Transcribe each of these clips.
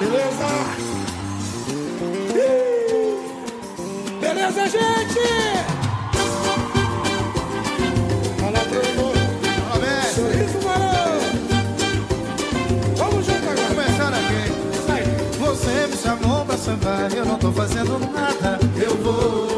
Beleza? Beleza, gente? Fala, Bruno. Fala, velho. Sorriso, varão. Vamos junto agora. Tá começando aqui. Você me chamou pra sambar, eu não tô fazendo nada. Eu vou.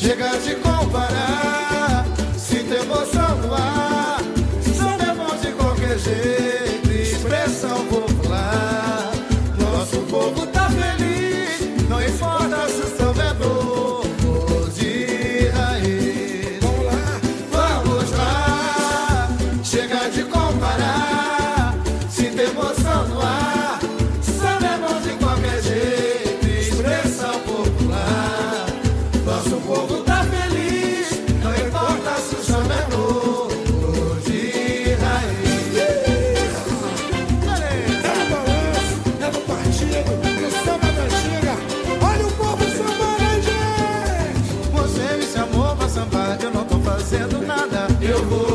Chega de comparar, se tem emoção no ar, são demônios de qualquer jeito, expressão popular. Nosso povo tá feliz, não importa se o samba é ou de raiz. Vamos lá, vamos lá, chega de comparar, se tem emoção your voice.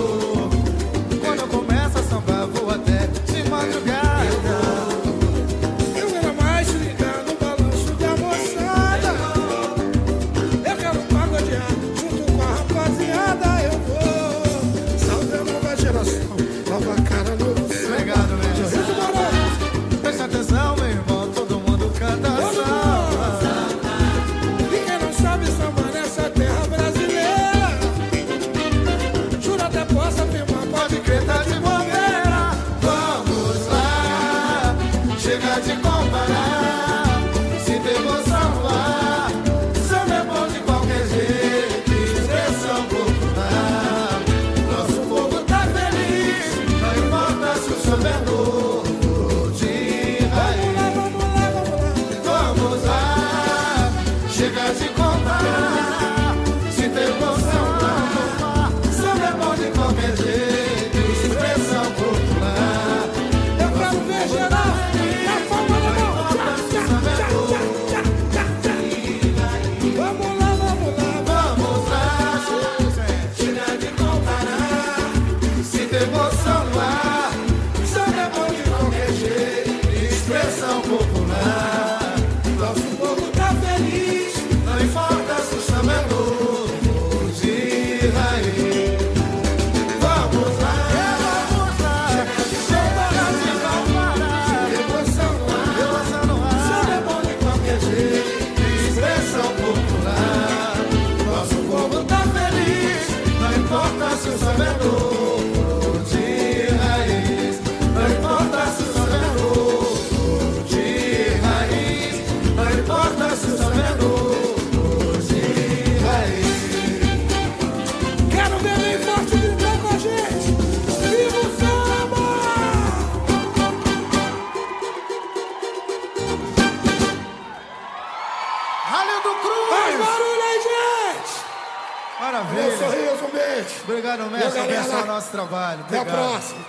Valeu, Sorriso. Obrigado, mestre, por o nosso trabalho. Obrigado. Até a próxima.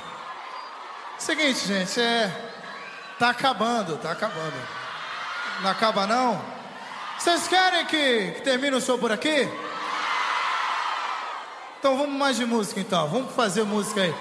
Seguinte, gente, é. Tá acabando, tá acabando. Não acaba, não? Vocês querem que, que termine o show por aqui? Então vamos mais de música, então. Vamos fazer música aí.